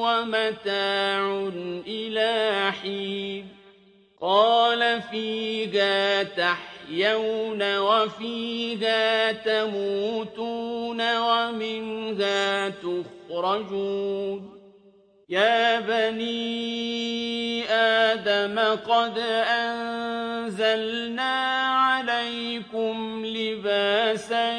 وَمَتَاعٌ إِلَىٰ حِينٍ. قَالَ فِيهَا تَحْيَوْنَ وَفِيهَا تَمُوتُونَ وَمِنْهَا تُخْرَجُونَ. يَا بَنِي آدَمَ قَدْ أَنزَلْنَا عَلَيْكُمْ لِبَاسًا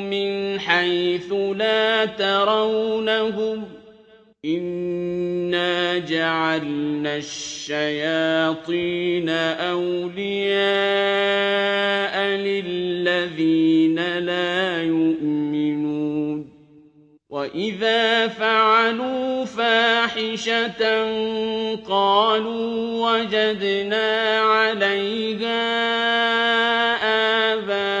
حَيْثُ لَا تَرَوْنَهُمْ ۗ إِنَّا جَعَلْنَا الشَّيَاطِينَ أَوْلِيَاءَ لِلَّذِينَ لَا يُؤْمِنُونَ وَإِذَا فَعَلُوا فَاحِشَةً قَالُوا وَجَدْنَا عَلَيْهَا آبَاءَنَا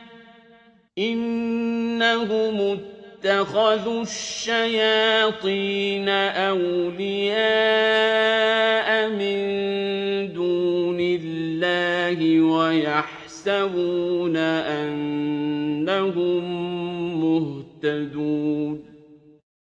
إِنَّهُمُ اتَّخَذُوا الشَّيَاطِينَ أَوْلِيَاءَ مِن دُونِ اللَّهِ وَيَحْسَبُونَ أَنَّهُم مُّهْتَدُونَ.